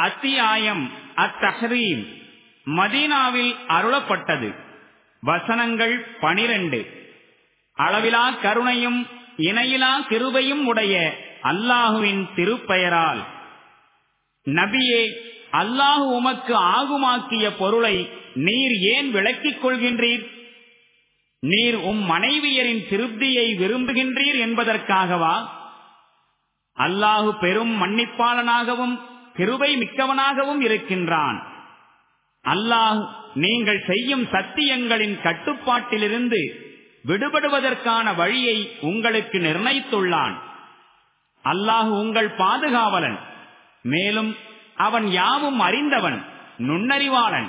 அத்தியாயம் அத்தஹரீம். மதீனாவில் அருளப்பட்டது. வசனங்கள் பனிரெண்டு. அளவிலா கருணையும் இணையிலா கிருபையும் உடைய அல்லாஹுவின் திருப்பெயரால். நபியே அல்லாஹு உமக்கு ஆகுமாக்கிய பொருளை நீர் ஏன் விளக்கிக் கொள்கின்றீர்? நீர் உம் மனைவியரின் திருப்தியை விரும்புகின்றீர் என்பதற்காகவா? அல்லாஹு பெரும் மன்னிப்பாளனாகவும் கிருபை மிக்கவனாகவும் இருக்கின்றான். அல்லாஹ் நீங்கள் செய்யும் சத்தியங்களின் கட்டுப்பாட்டிலிருந்து விடுபடுவதற்கான வழியை உங்களுக்கு நிர்ணயித்துள்ளான். அல்லாஹ் உங்கள் பாதுகாவலன் மேலும் அவன் யாவும் அறிந்தவன் நுண்ணறிவாளன்.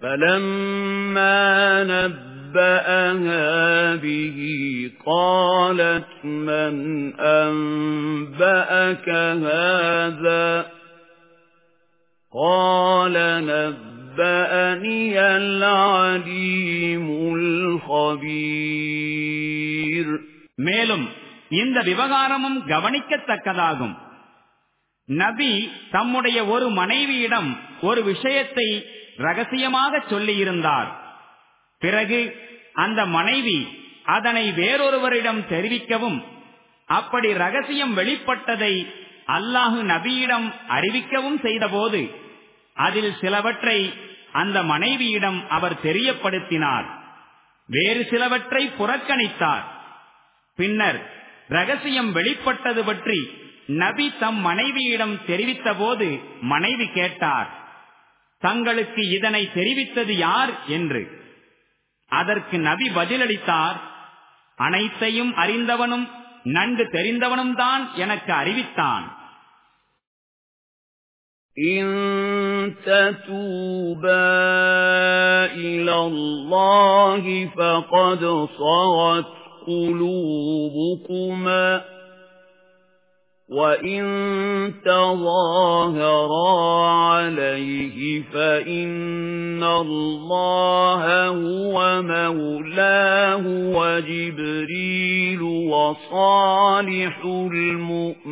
فَلَمَّا نَبَّأَهَا بِهِ قَالَتْ مَنْ أَنبَأَكَ هَذَا قَالَ نَبَّأَنِيَ الْعَلِيمُ الْخَبِيرُ மேலும் இந்த விவகாரமும் கவனிக்கத்தக்கதாகும் நபி தம்முடைய ஒரு மனைவியிடம் ஒரு விஷயத்தை ரகசியமாக சொல்லியிருந்தார். பிறகு அந்த மனைவி அதனை வேறொருவரிடம் தெரிவிக்கவும் அப்படி ரகசியம் வெளிப்பட்டதை அல்லாஹு நபியிடம் அறிவிக்கவும் செய்தபோது அதில் சிலவற்றை அந்த மனைவியிடம் அவர் தெரியப்படுத்தினார். வேறு சிலவற்றை புறக்கணித்தார். பின்னர் ரகசியம் வெளிப்பட்டது பற்றி நபி தம் மனைவியிடம் தெரிவித்தபோது மனைவி கேட்டார். தங்களுக்கு இதனை தெரிவித்தது யார் என்று அதற்கு நபி பதிலளித்தார் அனைத்தையும் அறிந்தவனும் நன்கு தெரிந்தவனும் தான் எனக்கு அறிவித்தான் إن تتوبا إلى الله فقد صغت قلوبكما وَإِن تَظَاهَرَا عَلَيْهِ فَإِنَّ اللَّهَ هُوَ مَوْلَاهُ وَجِبْرِيلُ وَصَالِحُ الْمُؤْمِنِينَ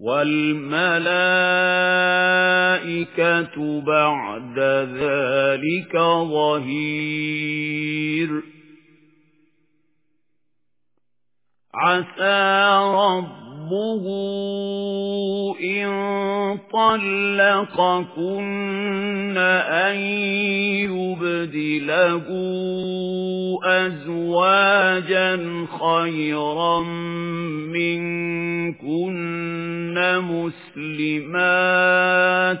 وَالْمَلَائِكَةُ بَعْدَ ذَلِكَ ظَهِيرٌ عَسَى رَبُّهُ إِن طَلَّقَكُنَّ أَن يُبْدِلَهُ أَزْوَاجًا خَيْرًا مِنكُنَّ مُسْلِمَاتٍ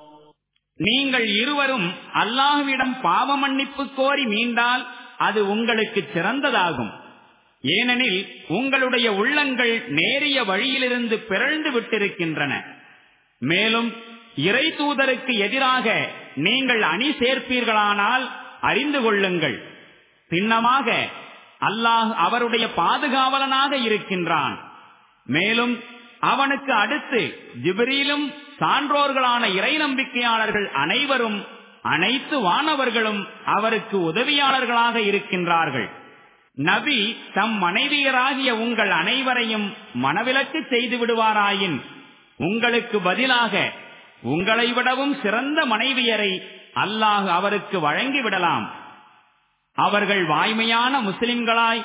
நீங்கள் இருவரும் அல்லாஹுவிடம் பாவ மன்னிப்பு கோரி மீண்டால் அது உங்களுக்கு சிறந்ததாகும். ஏனெனில் உங்களுடைய உள்ளங்கள் நேரிய வழியிலிருந்து பிறழ்ந்து விட்டிருக்கின்றன. மேலும் இறை தூதருக்கு எதிராக நீங்கள் அணி சேர்ப்பீர்களானால் அறிந்து கொள்ளுங்கள். சின்னமாக அல்லாஹ் அவருடைய பாதுகாவலனாக இருக்கின்றான். மேலும் அவனுக்கு அடுத்து ஜிபிரியிலும் சான்றோர்களான இறை நம்பிக்கையாளர்கள் அனைவரும் அனைத்து வானவர்களும் அவருக்கு உதவியாளர்களாக இருக்கின்றார்கள். நபி தம் மனைவியராகிய உங்கள் அனைவரையும் மனவிலக்கு செய்து விடுவாராயின் உங்களுக்கு பதிலாக உங்களை விடவும் சிறந்த மனைவியரை அல்லாஹ் அவருக்கு வழங்கிவிடலாம் அவர்கள் வாய்மையான முஸ்லிம்களாய்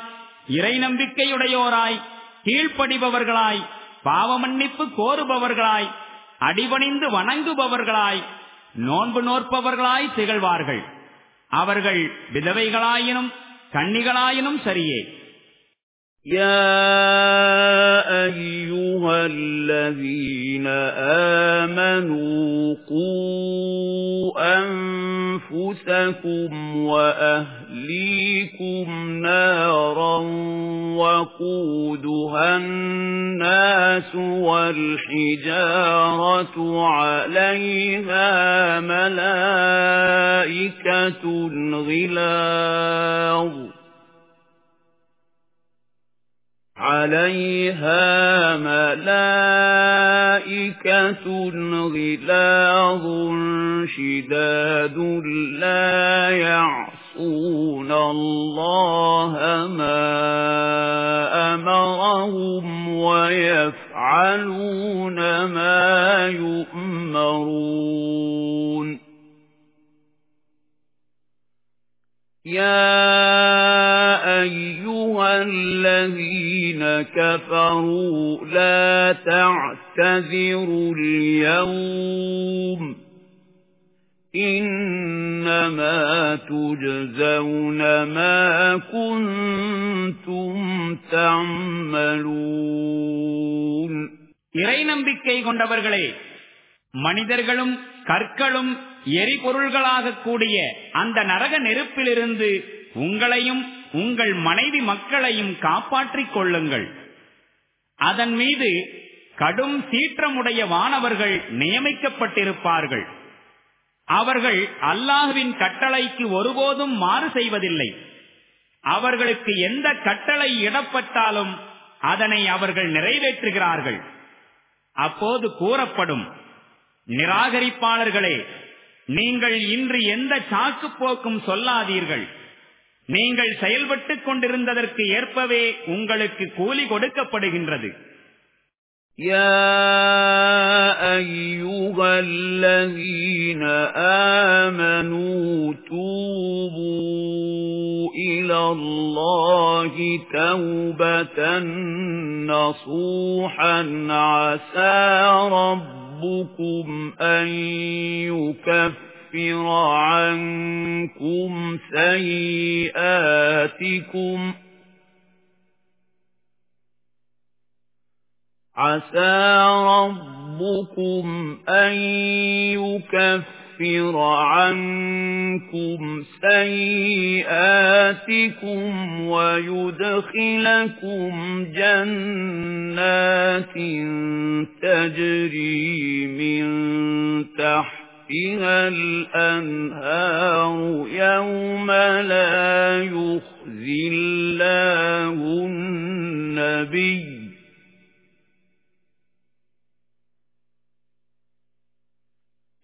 இறை நம்பிக்கையுடையோராய் கீழ்ப்படிபவர்களாய் பாவமன்னிப்பு கோருபவர்களாய் அடிபணிந்து வணங்குபவர்களாய் நோன்பு நோற்பவர்களாய் திகழ்வார்கள் அவர்கள் விதவைகளாயினும் கண்ணிகளாயினும் சரியே يا أيها الذين آمنوا قوا أنفسكم وأهليكم نارا وقودها الناس والحجارة عليها ملائكة غلاظ عَلَيْهَا مَلَائِكَةٌ غِلَاظٌ شِدَادٌ لَّا يَعْصُونَ اللَّهَ مَا أَمَرَهُمْ وَيَفْعَلُونَ مَا يُؤْمَرُونَ. يَا أَيُّهَا الَّذِينَ كَفَرُوا لَا تَعْتَذِرُوا الْيَوْمَ إِنَّمَا تُجْزَوْنَ مَا كُنتُمْ تَعْمَلُونَ இறை நம்பிக்கை கொண்டவர்களே மனிதர்களும் கற்களும் எரிபொருள்களாக கூடிய அந்த நரக நெருப்பிலிருந்து உங்களையும் உங்கள் மனைவி மக்களையும் காப்பாற்றிக் கொள்ளுங்கள். அதன் மீது கடும் சீற்றமுடைய வானவர்கள் நியமிக்கப்பட்டிருப்பார்கள். அவர்கள் அல்லாஹுவின் கட்டளைக்கு ஒருபோதும் மாறு செய்வதில்லை. அவர்களுக்கு எந்த கட்டளை இடப்பட்டாலும் அதனை அவர்கள் நிறைவேற்றுகிறார்கள். அப்போது கூறப்படும் நிராகரிப்பாளர்களே நீங்கள் இன்று எந்த சாக்கு போக்கும் சொல்லாதீர்கள். நீங்கள் செயல்பட்டுக் கொண்டிருந்ததற்கு ஏற்பவே உங்களுக்கு கூலி கொடுக்கப்படுகின்றது يا أيها الذين آمنوا توبوا إلى الله توبة نصوحا عسى ربكم أن يكفر عنكم سيئاتكم عسى ربكم أن يكفر عنكم سيئاتكم ويدخلكم جنات تجري من تحتها الأنهار يوم لا يخزي الله النبي.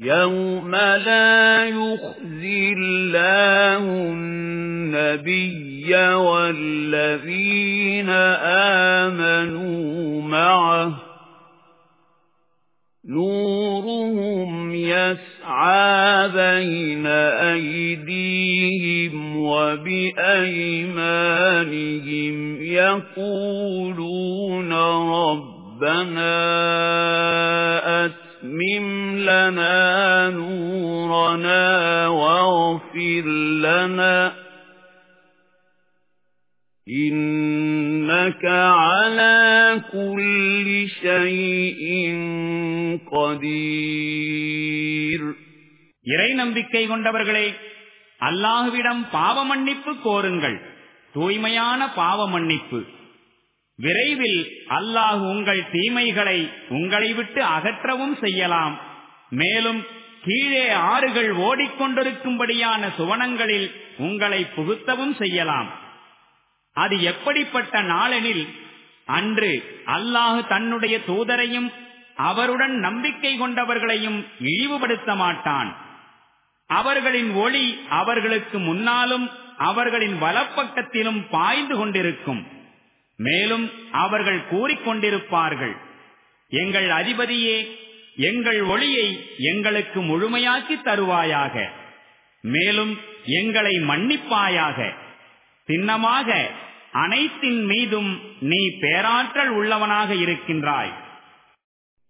يَوْمَ لَا يُخْزِي اللَّهُ النَّبِيَّ وَالَّذِينَ آمَنُوا مَعَهُ. نُورُهُمْ يَسْعَىٰ بَيْنَ أَيْدِيهِمْ وَبِأَيْمَانِهِمْ يَقُولُونَ رَبَّنَا أَتْمِمْ لَنَا نُورَنَا وَاغْفِرْ لَنَا إِنَّكَ عَلَى كُلِّ شَيْءٍ قَدِيرٌ இறை நம்பிக்கை கொண்டவர்களே அல்லாஹுவிடம் பாவ மன்னிப்பு கோருங்கள். தூய்மையான பாவ மன்னிப்பு விரைவில் அல்லாஹ் உங்கள் தீமைகளை உங்களை விட்டு அகற்றவும் செய்யலாம். மேலும் கீழே ஆறுகள் ஓடிக்கொண்டிருக்கும்படியான சுவனங்களில் உங்களை புகுத்தவும் செய்யலாம். அது எப்படிப்பட்ட நாளெனில் அன்று அல்லாஹு தன்னுடைய தூதரையும் அவருடன் நம்பிக்கை கொண்டவர்களையும் இழிவுபடுத்த மாட்டான். அவர்களின் ஒளி அவர்களுக்கு முன்னாலும் அவர்களின் வலப்பக்கத்திலும் பாய்ந்து கொண்டிருக்கும். மேலும் அவர்கள் கூறிக்கொண்டிருப்பார்கள் எங்கள் அதிபதியே எங்கள் ஒளியை எங்களுக்கு முழுமையாக்கி தருவாயாக. மேலும் எங்களை மன்னிப்பாயாக. சின்னமாக அனைத்தின் மீதும் நீ பேராற்றல் உள்ளவனாக இருக்கின்றாய்.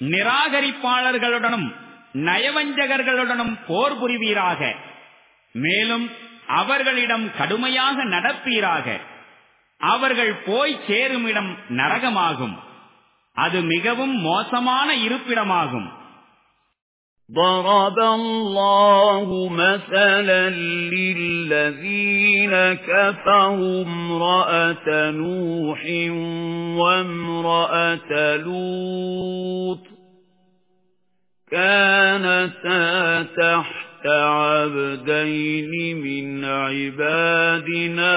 நிராகரிப்பாளர்களுடனும் நயவஞ்சகர்களுடனும் போர் புரிவீராக. மேலும் அவர்களிடம் கடுமையாக நடப்பீராக. அவர்கள் போய் சேருமிடம் நரகமாகும். அது மிகவும் மோசமான இருப்பிடமாகும். ضرب الله مثلا للذين كفروا امرأة نوح وامرأة لوط كانتا تحت عبدين من عبادنا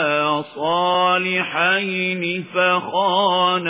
صالحين فخانتاهما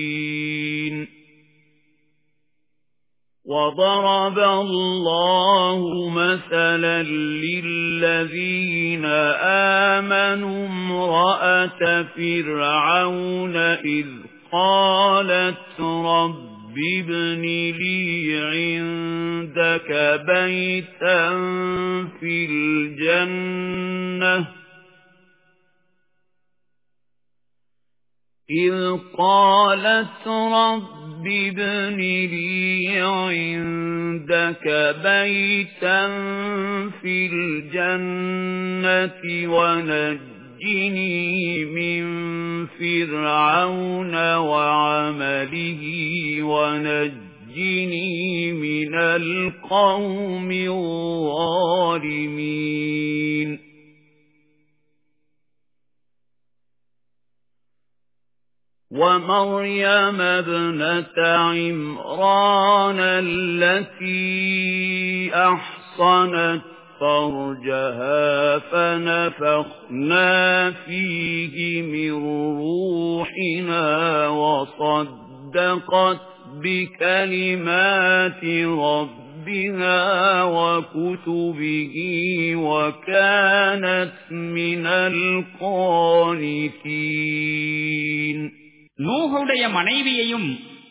وضرب الله مثلا للذين آمنوا امرأة فرعون إذ قالت رب ابن لي عندك بيتا في الجنة إذ قالت رب رب ابن لي عندك بيتا في الجنة ونجني من فرعون وعمله ونجني من القوم الظالمين ومريم ابنة عمران التي أحصنت فرجها فنفخنا فيه من روحنا وصدقت بكلمات ربها وكتبه وكانت من القانتين. நூகுடைய மனைவியையும்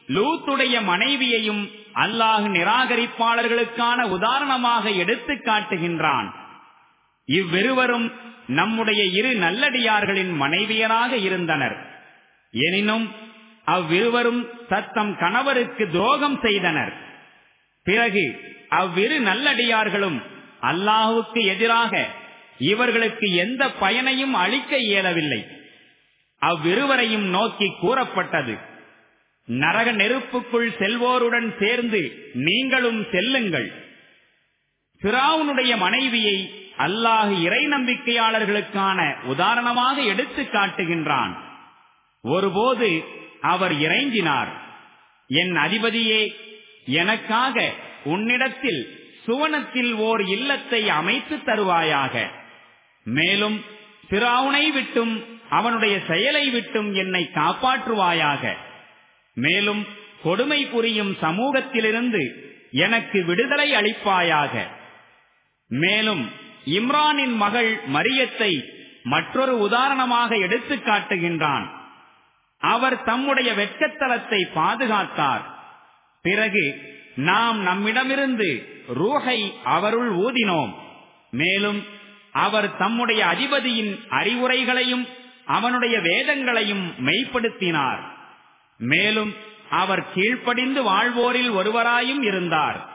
லூத்துடைய மனைவியையும் அல்லாஹ் நிராகரிப்பாளர்களுக்கான உதாரணமாக எடுத்து காட்டுகின்றான். இவ்விருவரும் நம்முடைய இரு நல்லடியார்களின் மனைவியராக இருந்தனர். எனினும் அவ்விருவரும் தத்தம் கணவருக்கு துரோகம் செய்தனர். பிறகு அவ்விரு நல்லடியார்களும் அல்லாஹுக்கு எதிராக இவர்களுக்கு எந்த பயனையும் அளிக்க இயலவில்லை. அவ்விருவரையும் நோக்கி கூறப்பட்டது. நரக நெருப்புக்குள் செல்வோருடன் சேர்ந்து நீங்களும் செல்லுங்கள். பிராவுனுடைய மனைவியை அல்லாஹு இறை நம்பிக்கையாளர்களுக்கான உதாரணமாக எடுத்து காட்டுகின்றான். ஒருபோது அவர் இறைஞ்சினார் என் அதிபதியே எனக்காக உன்னிடத்தில் சுவனத்தில் ஓர் இல்லத்தை அமைத்து தருவாயாக. மேலும் பிராவுனை விட்டும் அவனுடைய செயலை விட்டும் என்னை காப்பாற்றுவாயாக. மேலும் கொடுமை புரியும் சமூகத்திலிருந்து எனக்கு விடுதலை அளிப்பாயாக. மேலும் இம்ரானின் மகள் மரியத்தை மற்றொரு உதாரணமாக எடுத்துக் காட்டுகின்றான். அவர் தம்முடைய வெட்கத்தலத்தை பாதுகாத்தார். பிறகு நாம் நம்மிடமிருந்து ரூஹை அவருள் ஊதினோம். மேலும் அவர் தம்முடைய அதிபதியின் அறிவுரைகளையும் அவனுடைய வேதங்களையும் மெய்ப்படுத்தினார். மேலும் அவர் கீழ்ப்படிந்து வாழ்வோரில் ஒருவராயும் இருந்தார்.